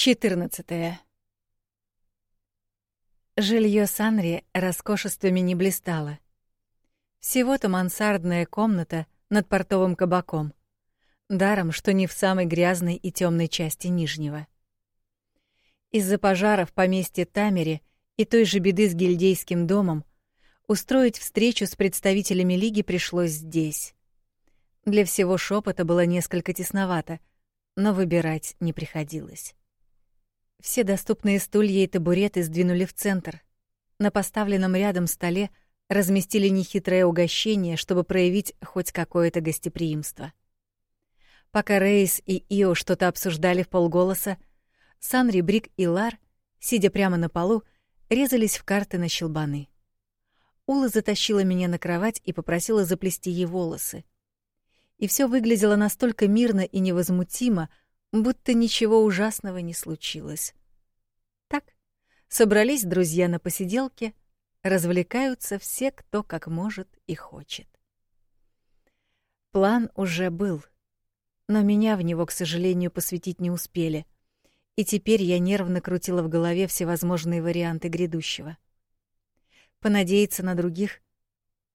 14. Жилье Санри роскошествами не блистало. Всего-то мансардная комната над портовым кабаком. Даром, что не в самой грязной и темной части Нижнего. Из-за пожара в поместье Тамери и той же беды с гильдейским домом устроить встречу с представителями лиги пришлось здесь. Для всего шепота было несколько тесновато, но выбирать не приходилось. Все доступные стулья и табуреты сдвинули в центр. На поставленном рядом столе разместили нехитрое угощение, чтобы проявить хоть какое-то гостеприимство. Пока Рейс и Ио что-то обсуждали в полголоса, Санри, Брик и Лар, сидя прямо на полу, резались в карты на щелбаны. Ула затащила меня на кровать и попросила заплести ей волосы. И все выглядело настолько мирно и невозмутимо, будто ничего ужасного не случилось. Так, собрались друзья на посиделке, развлекаются все, кто как может и хочет. План уже был, но меня в него, к сожалению, посвятить не успели, и теперь я нервно крутила в голове всевозможные варианты грядущего. Понадеяться на других?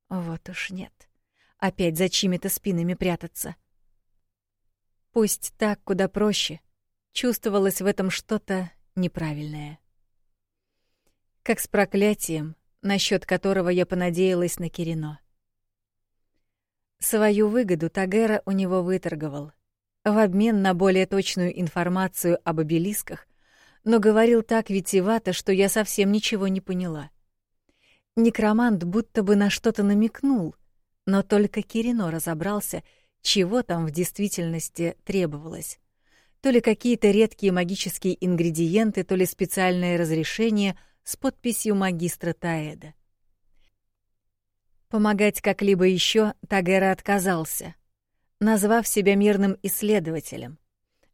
Вот уж нет. Опять за чьими-то спинами прятаться. Пусть так куда проще. Чувствовалось в этом что-то неправильное. Как с проклятием, насчет которого я понадеялась на Кирино. Свою выгоду Тагера у него выторговал в обмен на более точную информацию об обелисках, но говорил так витиевато, что я совсем ничего не поняла. Некромант будто бы на что-то намекнул, но только Кирино разобрался — чего там в действительности требовалось. То ли какие-то редкие магические ингредиенты, то ли специальное разрешение с подписью магистра Таэда. Помогать как-либо еще Тагера отказался, назвав себя мирным исследователем.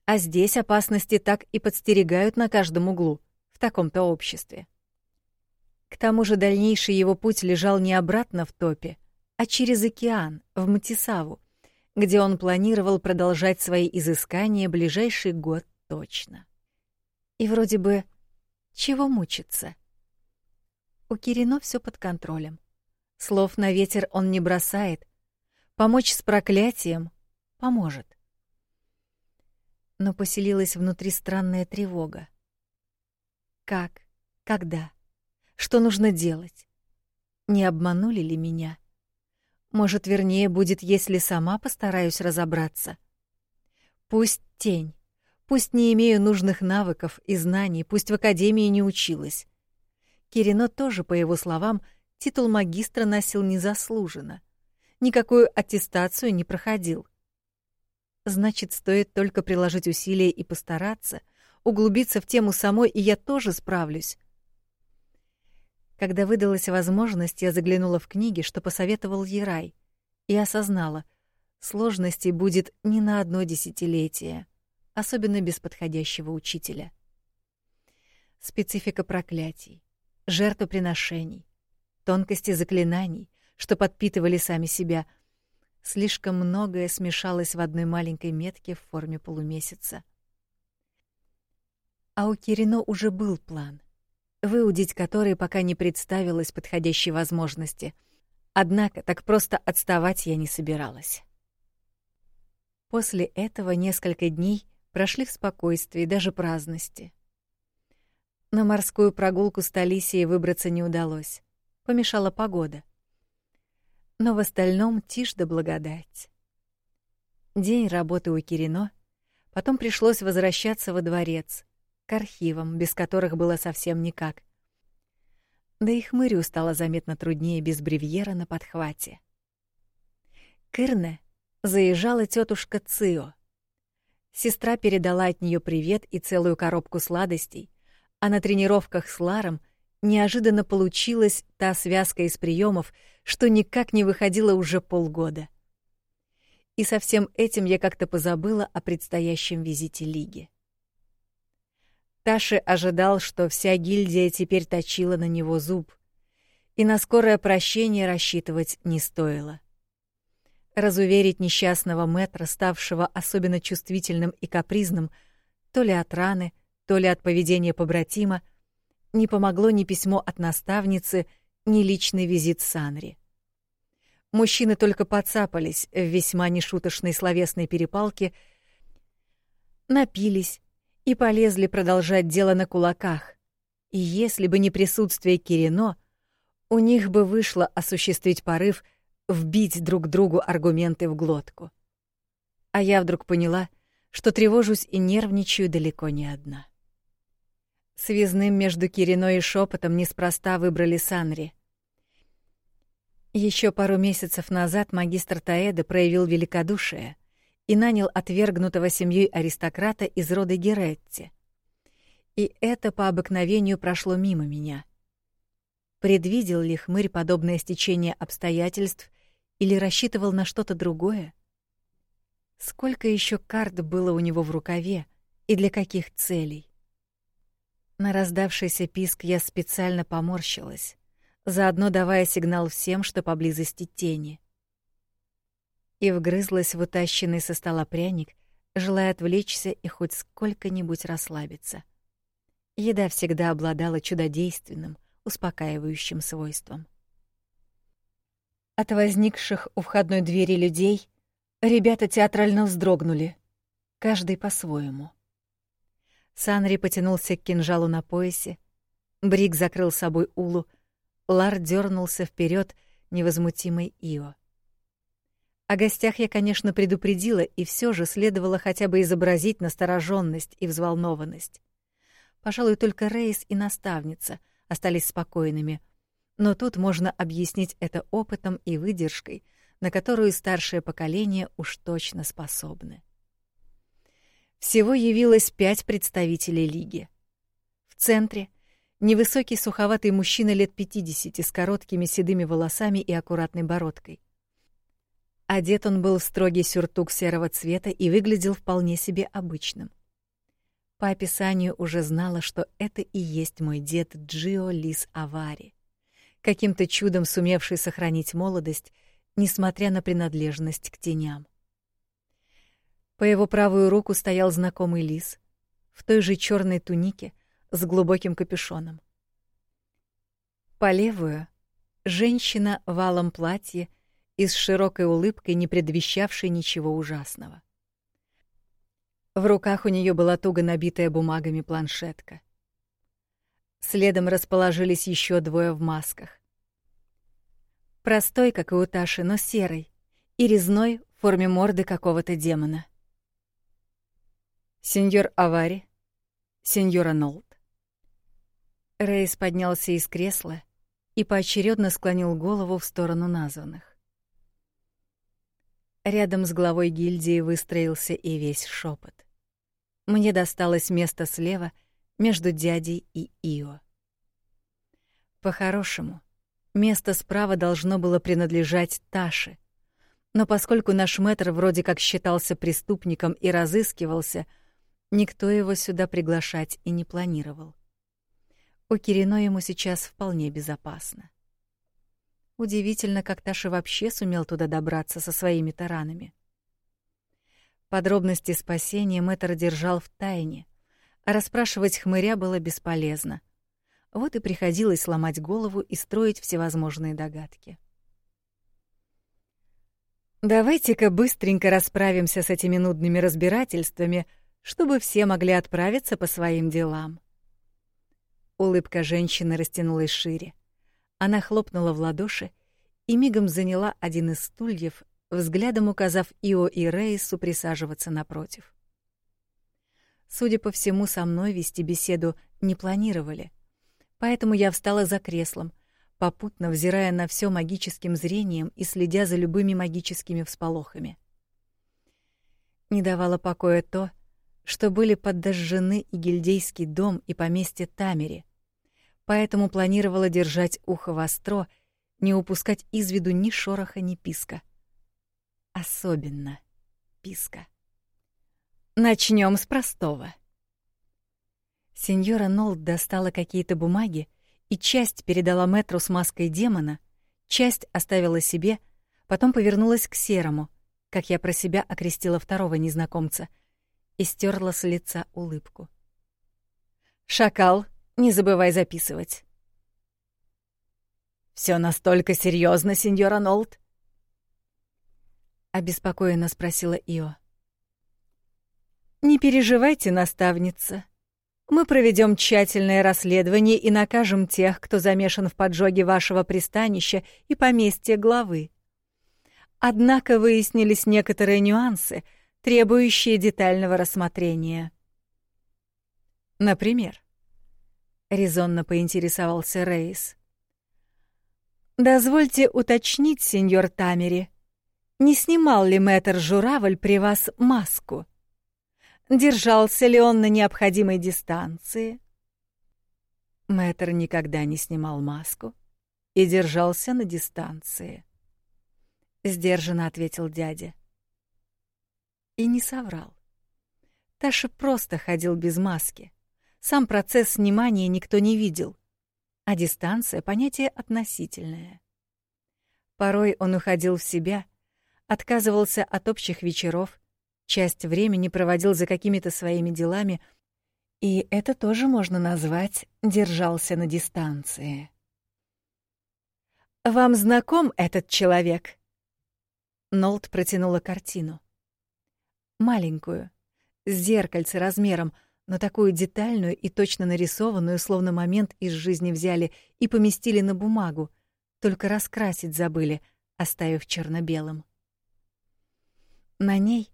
А здесь опасности так и подстерегают на каждом углу, в таком-то обществе. К тому же дальнейший его путь лежал не обратно в топе, а через океан, в Матисаву, где он планировал продолжать свои изыскания ближайший год точно. И вроде бы чего мучиться? У Кирино все под контролем. Слов на ветер он не бросает. Помочь с проклятием поможет. Но поселилась внутри странная тревога. Как? Когда? Что нужно делать? Не обманули ли меня? — может, вернее будет, если сама постараюсь разобраться. Пусть тень, пусть не имею нужных навыков и знаний, пусть в академии не училась. Кирино тоже, по его словам, титул магистра носил незаслуженно. Никакую аттестацию не проходил. Значит, стоит только приложить усилия и постараться, углубиться в тему самой, и я тоже справлюсь. Когда выдалась возможность, я заглянула в книги, что посоветовал Ерай, и осознала, сложностей будет не на одно десятилетие, особенно без подходящего учителя. Специфика проклятий, жертвоприношений, тонкости заклинаний, что подпитывали сами себя, слишком многое смешалось в одной маленькой метке в форме полумесяца. А у Кирино уже был план — выудить который пока не представилось подходящей возможности. Однако так просто отставать я не собиралась. После этого несколько дней прошли в спокойствии, даже праздности. На морскую прогулку с Талисией выбраться не удалось. Помешала погода. Но в остальном тишь да благодать. День работы у Кирино, потом пришлось возвращаться во дворец, к архивам, без которых было совсем никак. Да и хмырю стало заметно труднее без бревьера на подхвате. К заезжала тетушка Цио. Сестра передала от нее привет и целую коробку сладостей, а на тренировках с Ларом неожиданно получилась та связка из приемов, что никак не выходила уже полгода. И со всем этим я как-то позабыла о предстоящем визите Лиги. Таши ожидал, что вся гильдия теперь точила на него зуб, и на скорое прощение рассчитывать не стоило. Разуверить несчастного мэтра, ставшего особенно чувствительным и капризным, то ли от раны, то ли от поведения побратима, не помогло ни письмо от наставницы, ни личный визит Санри. Мужчины только подцапались в весьма нешуточной словесной перепалке, напились и полезли продолжать дело на кулаках. И если бы не присутствие Кирино, у них бы вышло осуществить порыв вбить друг другу аргументы в глотку. А я вдруг поняла, что тревожусь и нервничаю далеко не одна. Связным между Кирино и шепотом неспроста выбрали Санри. Еще пару месяцев назад магистр Таэда проявил великодушие и нанял отвергнутого семьей аристократа из рода Геретти. И это по обыкновению прошло мимо меня. Предвидел ли хмырь подобное стечение обстоятельств или рассчитывал на что-то другое? Сколько еще карт было у него в рукаве и для каких целей? На раздавшийся писк я специально поморщилась заодно давая сигнал всем, что поблизости тени. И вгрызлась в утащенный со стола пряник, желая отвлечься и хоть сколько-нибудь расслабиться. Еда всегда обладала чудодейственным, успокаивающим свойством. От возникших у входной двери людей ребята театрально вздрогнули, каждый по-своему. Санри потянулся к кинжалу на поясе, Брик закрыл собой Улу, Лар дернулся вперед, невозмутимый Ио. О гостях я, конечно, предупредила, и все же следовало хотя бы изобразить настороженность и взволнованность. Пожалуй, только Рейс и наставница остались спокойными, но тут можно объяснить это опытом и выдержкой, на которую старшее поколение уж точно способны. Всего явилось пять представителей лиги. В центре Невысокий суховатый мужчина лет 50 с короткими седыми волосами и аккуратной бородкой. Одет он был в строгий сюртук серого цвета и выглядел вполне себе обычным. По описанию уже знала, что это и есть мой дед Джио Лис Авари, каким-то чудом сумевший сохранить молодость, несмотря на принадлежность к теням. По его правую руку стоял знакомый лис в той же черной тунике, с глубоким капюшоном. По левую — женщина в алом платье и с широкой улыбкой, не предвещавшей ничего ужасного. В руках у нее была туго набитая бумагами планшетка. Следом расположились еще двое в масках. Простой, как и у Таши, но серый, и резной в форме морды какого-то демона. Сеньор Авари, сеньора Нолт. Рейс поднялся из кресла и поочередно склонил голову в сторону названных. Рядом с главой гильдии выстроился и весь шепот. Мне досталось место слева между дядей и Ио. По-хорошему, место справа должно было принадлежать Таше. Но поскольку наш мэтр вроде как считался преступником и разыскивался, никто его сюда приглашать и не планировал. У Кирино ему сейчас вполне безопасно. Удивительно, как Таша вообще сумел туда добраться со своими таранами. Подробности спасения Мэтр держал в тайне, а расспрашивать хмыря было бесполезно. Вот и приходилось ломать голову и строить всевозможные догадки. Давайте-ка быстренько расправимся с этими нудными разбирательствами, чтобы все могли отправиться по своим делам. Улыбка женщины растянулась шире. Она хлопнула в ладоши и мигом заняла один из стульев, взглядом указав Ио и Рейсу присаживаться напротив. Судя по всему, со мной вести беседу не планировали, поэтому я встала за креслом, попутно взирая на все магическим зрением и следя за любыми магическими всполохами. Не давало покоя то, что были подожжены и гильдейский дом, и поместье Тамери, поэтому планировала держать ухо востро, не упускать из виду ни шороха, ни писка. Особенно писка. Начнем с простого. Сеньора Нолд достала какие-то бумаги и часть передала Мэтру с маской демона, часть оставила себе, потом повернулась к Серому, как я про себя окрестила второго незнакомца, и стерла с лица улыбку. Шакал, не забывай записывать. Все настолько серьезно, сеньора Нолт? обеспокоенно спросила Ио. Не переживайте, наставница. Мы проведем тщательное расследование и накажем тех, кто замешан в поджоге вашего пристанища и поместья главы. Однако выяснились некоторые нюансы, требующие детального рассмотрения. Например, резонно поинтересовался Рейс. Дозвольте уточнить, сеньор Тамери, не снимал ли мэтр Журавль при вас маску? Держался ли он на необходимой дистанции? Мэтр никогда не снимал маску и держался на дистанции. Сдержанно ответил дядя. И не соврал. Таша просто ходил без маски. Сам процесс снимания никто не видел. А дистанция — понятие относительное. Порой он уходил в себя, отказывался от общих вечеров, часть времени проводил за какими-то своими делами, и это тоже можно назвать «держался на дистанции». «Вам знаком этот человек?» Нолт протянула картину. Маленькую, с зеркальце размером, но такую детальную и точно нарисованную, словно момент из жизни взяли и поместили на бумагу, только раскрасить забыли, оставив черно-белым. На ней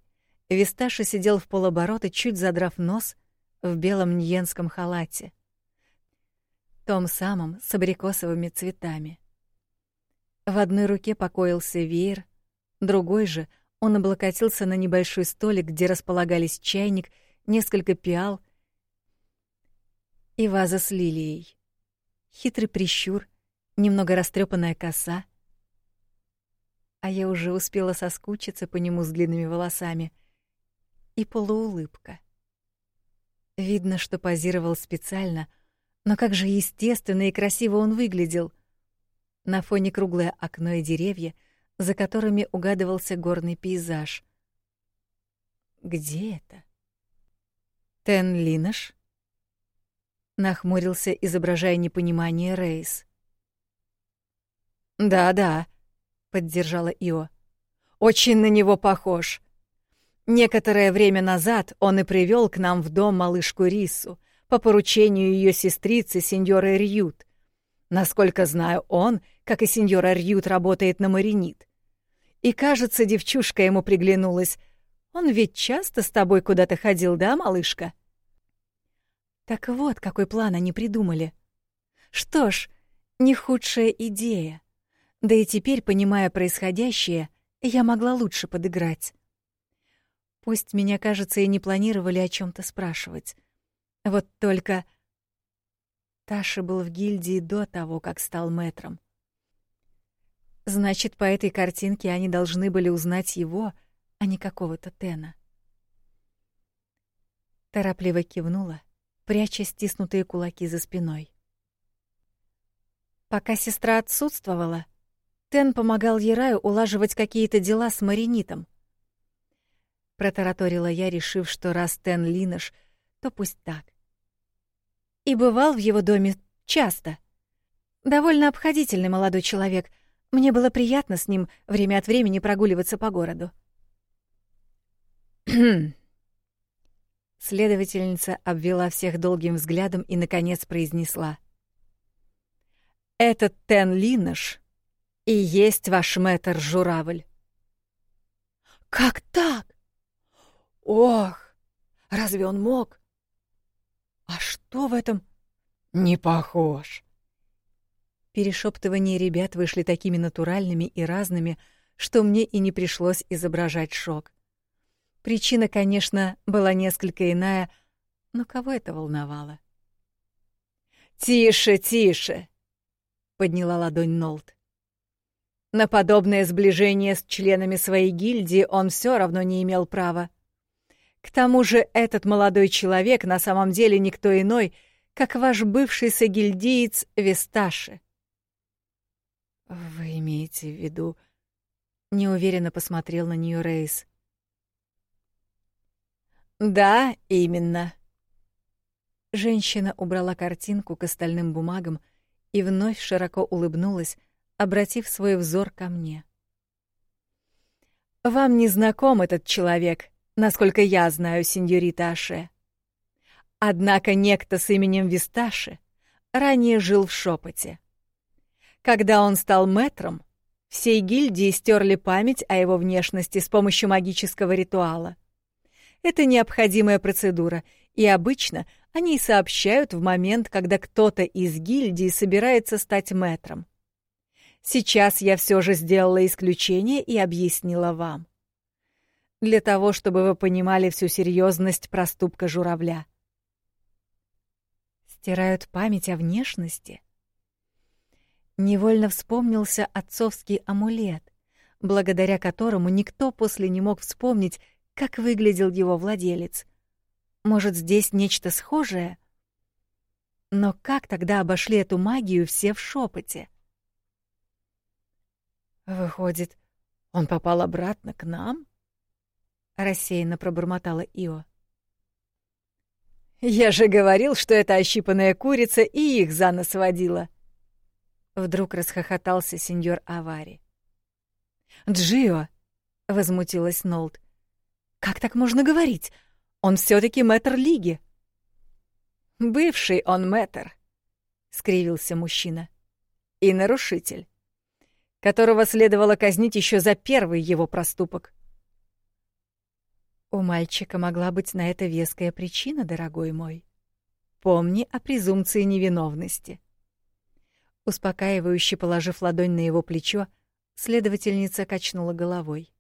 Висташа сидел в полоборота, чуть задрав нос, в белом ньенском халате. Том самом, с абрикосовыми цветами. В одной руке покоился веер, другой же он облокотился на небольшой столик, где располагались чайник, несколько пиал и ваза с лилией. Хитрый прищур, немного растрепанная коса. А я уже успела соскучиться по нему с длинными волосами — и полуулыбка. Видно, что позировал специально, но как же естественно и красиво он выглядел. На фоне круглое окно и деревья, за которыми угадывался горный пейзаж. Где это? Тен Линаш? Нахмурился, изображая непонимание Рейс. «Да-да», — поддержала Ио. «Очень на него похож. Некоторое время назад он и привел к нам в дом малышку Рису по поручению ее сестрицы сеньоры Рьют. Насколько знаю, он, как и сеньора Рьют, работает на маринит. И, кажется, девчушка ему приглянулась. Он ведь часто с тобой куда-то ходил, да, малышка? Так вот, какой план они придумали. Что ж, не худшая идея. Да и теперь, понимая происходящее, я могла лучше подыграть. Пусть меня, кажется, и не планировали о чем то спрашивать. Вот только Таша был в гильдии до того, как стал мэтром. Значит, по этой картинке они должны были узнать его, а не какого-то Тена. Торопливо кивнула, пряча стиснутые кулаки за спиной. Пока сестра отсутствовала, Тен помогал Ераю улаживать какие-то дела с Маринитом — протараторила я, решив, что раз Тен Линош, то пусть так. И бывал в его доме часто. Довольно обходительный молодой человек. Мне было приятно с ним время от времени прогуливаться по городу. Следовательница обвела всех долгим взглядом и, наконец, произнесла. «Этот Тен Линош и есть ваш мэтр Журавль». «Как так?» Ох, разве он мог? А что в этом? Не похож. Перешептывания ребят вышли такими натуральными и разными, что мне и не пришлось изображать шок. Причина, конечно, была несколько иная, но кого это волновало? «Тише, тише!» — подняла ладонь Нолт. На подобное сближение с членами своей гильдии он все равно не имел права. К тому же этот молодой человек на самом деле никто иной, как ваш бывший сагильдиец Весташи. Вы имеете в виду... Неуверенно посмотрел на нее Рейс. Да, именно. Женщина убрала картинку к остальным бумагам и вновь широко улыбнулась, обратив свой взор ко мне. «Вам не знаком этот человек, насколько я знаю, сеньорита Аше. Однако некто с именем Висташи ранее жил в шепоте. Когда он стал мэтром, всей гильдии стерли память о его внешности с помощью магического ритуала. Это необходимая процедура, и обычно они сообщают в момент, когда кто-то из гильдии собирается стать мэтром. Сейчас я все же сделала исключение и объяснила вам. Для того, чтобы вы понимали всю серьезность проступка журавля. Стирают память о внешности? Невольно вспомнился отцовский амулет, благодаря которому никто после не мог вспомнить, как выглядел его владелец. Может, здесь нечто схожее? Но как тогда обошли эту магию все в шепоте? Выходит, он попал обратно к нам? рассеянно пробормотала Ио. Я же говорил, что это ощипанная курица и их за нос водила. Вдруг расхохотался сеньор Авари. Джио, возмутилась Нолт. Как так можно говорить? Он все таки мэтр лиги. Бывший он мэтр, скривился мужчина. И нарушитель которого следовало казнить еще за первый его проступок. У мальчика могла быть на это веская причина, дорогой мой. Помни о презумпции невиновности. Успокаивающе положив ладонь на его плечо, следовательница качнула головой.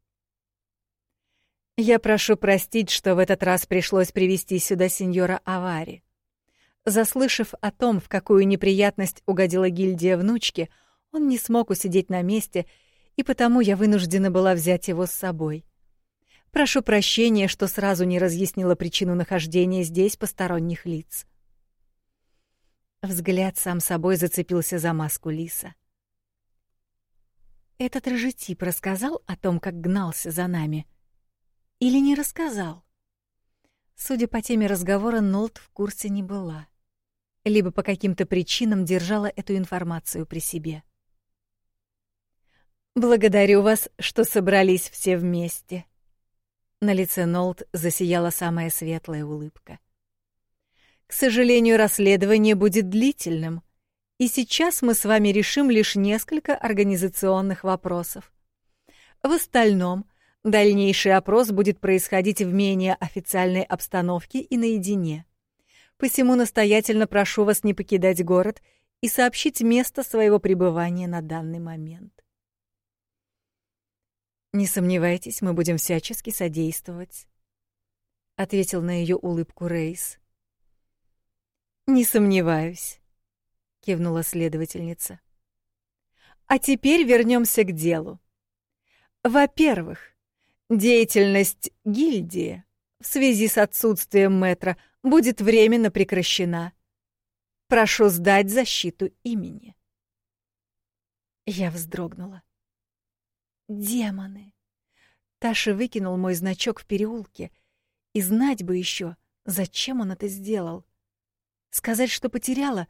Я прошу простить, что в этот раз пришлось привести сюда сеньора Авари. Заслышав о том, в какую неприятность угодила гильдия внучки, он не смог усидеть на месте, и потому я вынуждена была взять его с собой. Прошу прощения, что сразу не разъяснила причину нахождения здесь посторонних лиц. Взгляд сам собой зацепился за маску лиса. Этот рыжетип рассказал о том, как гнался за нами? Или не рассказал? Судя по теме разговора, Нолт в курсе не была. Либо по каким-то причинам держала эту информацию при себе. — Благодарю вас, что собрались все вместе. На лице Нолт засияла самая светлая улыбка. К сожалению, расследование будет длительным, и сейчас мы с вами решим лишь несколько организационных вопросов. В остальном дальнейший опрос будет происходить в менее официальной обстановке и наедине. Посему настоятельно прошу вас не покидать город и сообщить место своего пребывания на данный момент. Не сомневайтесь, мы будем всячески содействовать, ответил на ее улыбку Рейс. Не сомневаюсь, кивнула следовательница. А теперь вернемся к делу. Во-первых, деятельность гильдии в связи с отсутствием метра будет временно прекращена. Прошу сдать защиту имени. Я вздрогнула. Демоны. Таша выкинул мой значок в переулке, и знать бы еще, зачем он это сделал. Сказать, что потеряла,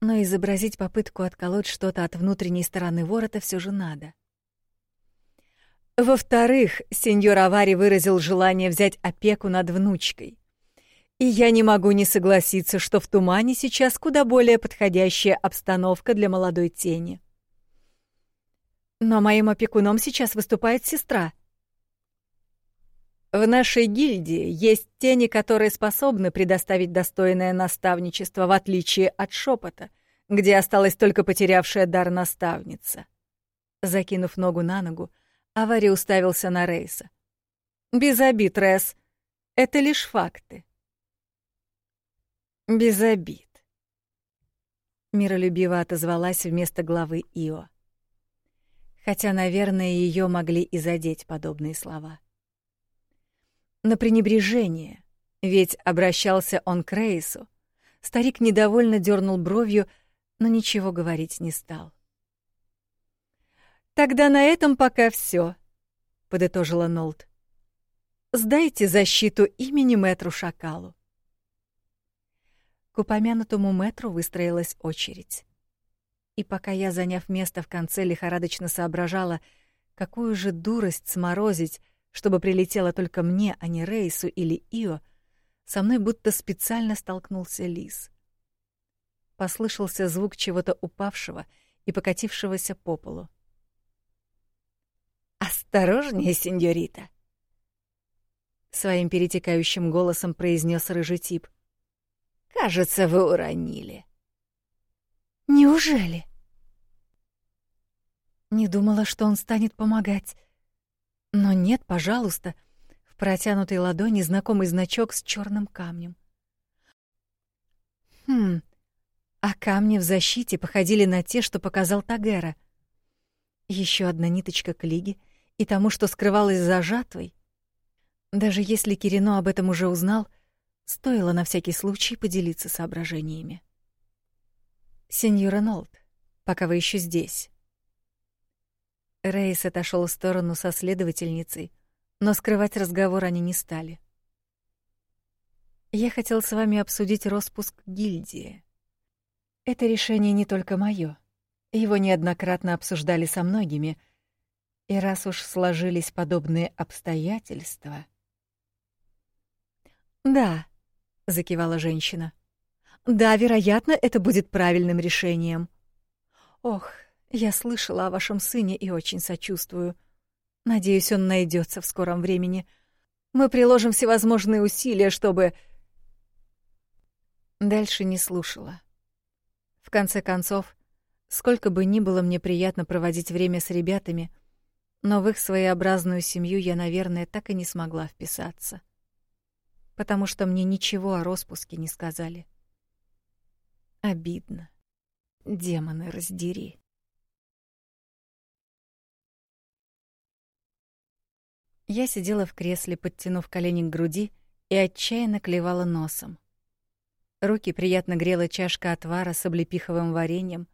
но изобразить попытку отколоть что-то от внутренней стороны ворота все же надо. Во-вторых, сеньор Авари выразил желание взять опеку над внучкой. И я не могу не согласиться, что в тумане сейчас куда более подходящая обстановка для молодой тени. Но моим опекуном сейчас выступает сестра. В нашей гильдии есть тени, которые способны предоставить достойное наставничество, в отличие от шепота, где осталась только потерявшая дар наставница. Закинув ногу на ногу, Авари уставился на Рейса. «Без обид, Рес. Это лишь факты». «Без обид», — миролюбиво отозвалась вместо главы Ио хотя, наверное, ее могли и задеть подобные слова. На пренебрежение, ведь обращался он к Рейсу. Старик недовольно дернул бровью, но ничего говорить не стал. «Тогда на этом пока все, подытожила Нолт. «Сдайте защиту имени мэтру Шакалу». к упомянутому метру выстроилась очередь. И пока я, заняв место в конце, лихорадочно соображала, какую же дурость сморозить, чтобы прилетело только мне, а не Рейсу или Ио, со мной будто специально столкнулся лис. Послышался звук чего-то упавшего и покатившегося по полу. «Осторожнее, сеньорита!» Своим перетекающим голосом произнес рыжий тип. «Кажется, вы уронили». «Неужели?» Не думала, что он станет помогать. Но нет, пожалуйста. В протянутой ладони знакомый значок с черным камнем. Хм, а камни в защите походили на те, что показал Тагера. Еще одна ниточка к лиге и тому, что скрывалось за жатвой. Даже если Кирино об этом уже узнал, стоило на всякий случай поделиться соображениями. «Сеньора Нолт, пока вы еще здесь». Рейс отошел в сторону со следовательницей, но скрывать разговор они не стали. «Я хотел с вами обсудить распуск гильдии. Это решение не только моё. Его неоднократно обсуждали со многими, и раз уж сложились подобные обстоятельства...» «Да», — закивала женщина. «Да, вероятно, это будет правильным решением. Ох, я слышала о вашем сыне и очень сочувствую. Надеюсь, он найдется в скором времени. Мы приложим всевозможные усилия, чтобы...» Дальше не слушала. В конце концов, сколько бы ни было мне приятно проводить время с ребятами, но в их своеобразную семью я, наверное, так и не смогла вписаться. Потому что мне ничего о распуске не сказали. Обидно. Демоны, раздери. Я сидела в кресле, подтянув колени к груди, и отчаянно клевала носом. Руки приятно грела чашка отвара с облепиховым вареньем,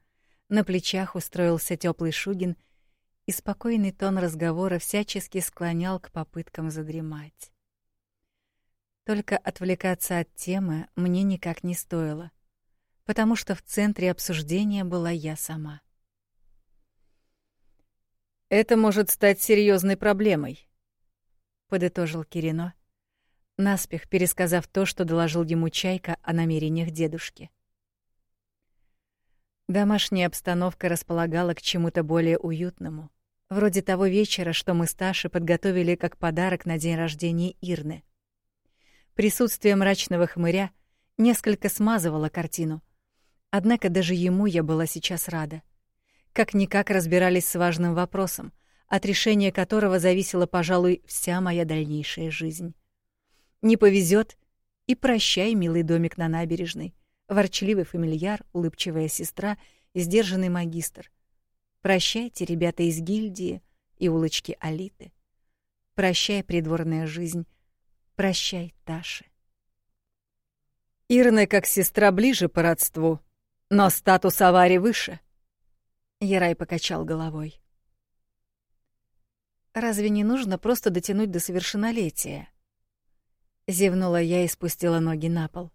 на плечах устроился теплый шугин, и спокойный тон разговора всячески склонял к попыткам задремать. Только отвлекаться от темы мне никак не стоило, потому что в центре обсуждения была я сама. Это может стать серьезной проблемой, подытожил Кирино, наспех пересказав то, что доложил ему Чайка о намерениях дедушки. Домашняя обстановка располагала к чему-то более уютному, вроде того вечера, что мы с Ташей подготовили как подарок на день рождения Ирны. Присутствие мрачного хмыря несколько смазывало картину, однако даже ему я была сейчас рада. Как-никак разбирались с важным вопросом, от решения которого зависела, пожалуй, вся моя дальнейшая жизнь. Не повезет и прощай, милый домик на набережной, ворчливый фамильяр, улыбчивая сестра и сдержанный магистр. Прощайте, ребята из гильдии и улочки Алиты. Прощай, придворная жизнь. Прощай, Таши. Ирна как сестра ближе по родству, но статус авари выше. Ярай покачал головой. Разве не нужно просто дотянуть до совершеннолетия? Зевнула я и спустила ноги на пол.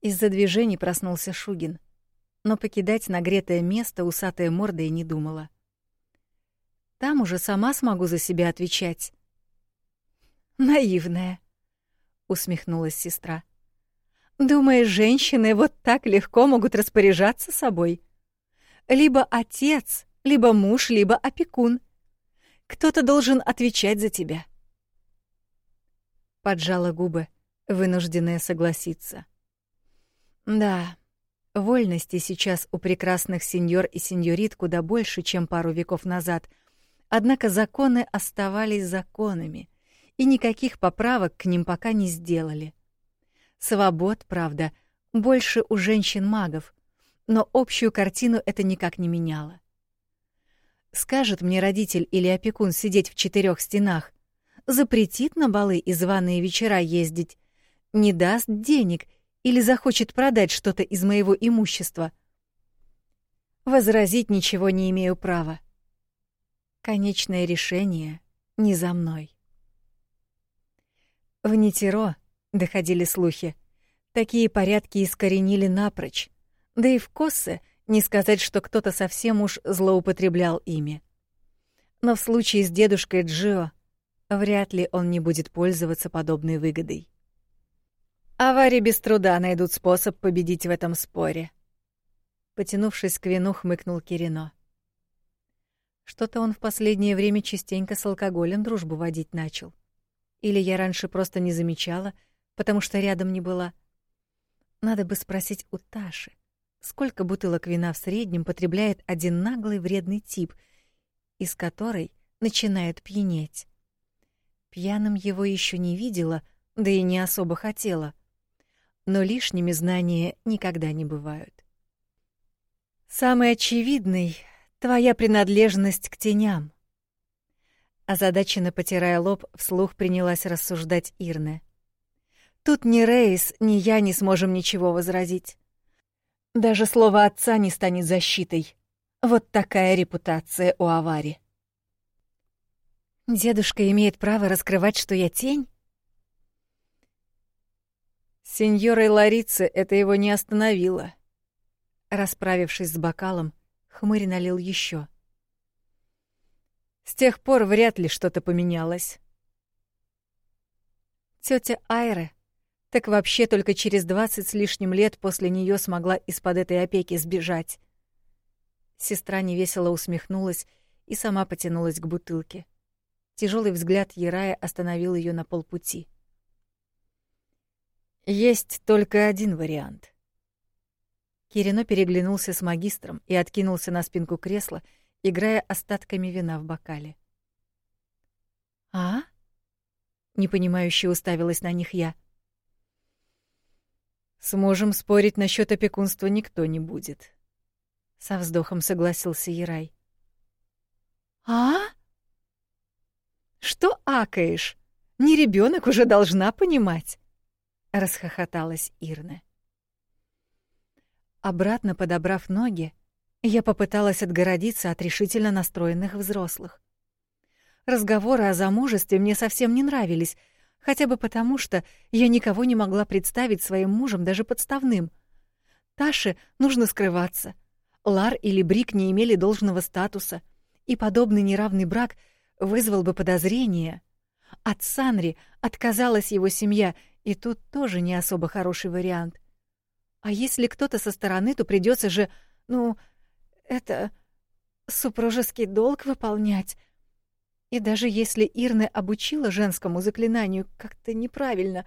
Из-за движений проснулся Шугин, но покидать нагретое место усатая морда и не думала. Там уже сама смогу за себя отвечать. Наивная, усмехнулась сестра. Думаешь, женщины вот так легко могут распоряжаться собой? Либо отец, либо муж, либо опекун. Кто-то должен отвечать за тебя. Поджала губы, вынужденная согласиться. Да, вольности сейчас у прекрасных сеньор и сеньорит куда больше, чем пару веков назад. Однако законы оставались законами, и никаких поправок к ним пока не сделали. Свобод, правда, больше у женщин-магов, но общую картину это никак не меняло. Скажет мне родитель или опекун сидеть в четырех стенах, запретит на балы и званые вечера ездить, не даст денег или захочет продать что-то из моего имущества. Возразить ничего не имею права. Конечное решение не за мной. В Нитеро доходили слухи. Такие порядки искоренили напрочь. Да и в Коссе не сказать, что кто-то совсем уж злоупотреблял ими. Но в случае с дедушкой Джио вряд ли он не будет пользоваться подобной выгодой. Авари без труда найдут способ победить в этом споре. Потянувшись к вину, хмыкнул Кирино. Что-то он в последнее время частенько с алкоголем дружбу водить начал. Или я раньше просто не замечала, потому что рядом не была. Надо бы спросить у Таши, сколько бутылок вина в среднем потребляет один наглый вредный тип, из которой начинает пьянеть. Пьяным его еще не видела, да и не особо хотела но лишними знания никогда не бывают. Самый очевидный — твоя принадлежность к теням. Озадаченно потирая лоб, вслух принялась рассуждать Ирне. Тут ни Рейс, ни я не сможем ничего возразить. Даже слово отца не станет защитой. Вот такая репутация у Авари. Дедушка имеет право раскрывать, что я тень? Сеньорой Ларице это его не остановило. Расправившись с бокалом, хмырь налил еще. С тех пор вряд ли что-то поменялось. Тетя Айре так вообще только через двадцать с лишним лет после нее смогла из-под этой опеки сбежать. Сестра невесело усмехнулась и сама потянулась к бутылке. Тяжелый взгляд Ярая остановил ее на полпути. Есть только один вариант. Кирино переглянулся с магистром и откинулся на спинку кресла, играя остатками вина в бокале. «А?» — непонимающе уставилась на них я. «Сможем спорить насчет опекунства никто не будет», — со вздохом согласился Ярай. «А?» «Что акаешь? Не ребенок уже должна понимать» расхохоталась Ирна. Обратно подобрав ноги, я попыталась отгородиться от решительно настроенных взрослых. Разговоры о замужестве мне совсем не нравились, хотя бы потому, что я никого не могла представить своим мужем даже подставным. Таше нужно скрываться. Лар или Брик не имели должного статуса, и подобный неравный брак вызвал бы подозрения. От Санри отказалась его семья, и тут тоже не особо хороший вариант. А если кто-то со стороны, то придется же, ну, это супружеский долг выполнять. И даже если Ирна обучила женскому заклинанию как-то неправильно,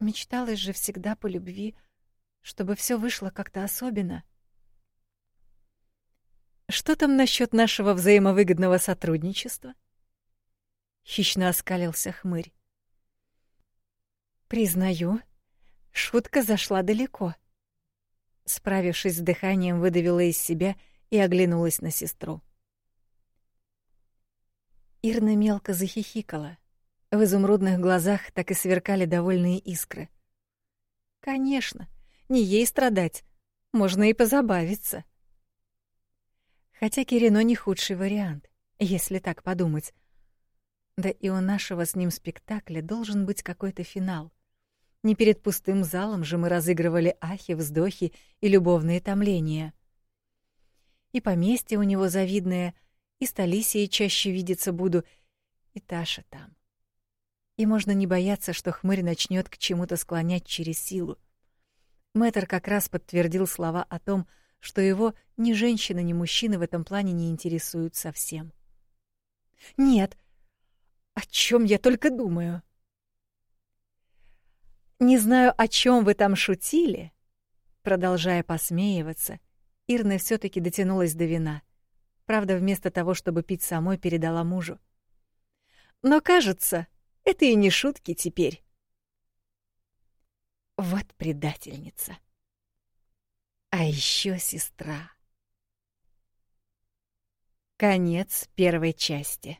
мечталась же всегда по любви, чтобы все вышло как-то особенно. Что там насчет нашего взаимовыгодного сотрудничества? Хищно оскалился хмырь. Признаю, шутка зашла далеко. Справившись с дыханием, выдавила из себя и оглянулась на сестру. Ирна мелко захихикала. В изумрудных глазах так и сверкали довольные искры. Конечно, не ей страдать, можно и позабавиться. Хотя Кирино не худший вариант, если так подумать. Да и у нашего с ним спектакля должен быть какой-то финал. Не перед пустым залом же мы разыгрывали ахи, вздохи и любовные томления. И поместье у него завидное, и с Талисией чаще видеться буду, и Таша там. И можно не бояться, что хмырь начнет к чему-то склонять через силу. Мэтр как раз подтвердил слова о том, что его ни женщина, ни мужчина в этом плане не интересуют совсем. «Нет, о чем я только думаю?» Не знаю, о чем вы там шутили. Продолжая посмеиваться, Ирна все таки дотянулась до вина. Правда, вместо того, чтобы пить самой, передала мужу. Но, кажется, это и не шутки теперь. Вот предательница. А еще сестра. Конец первой части.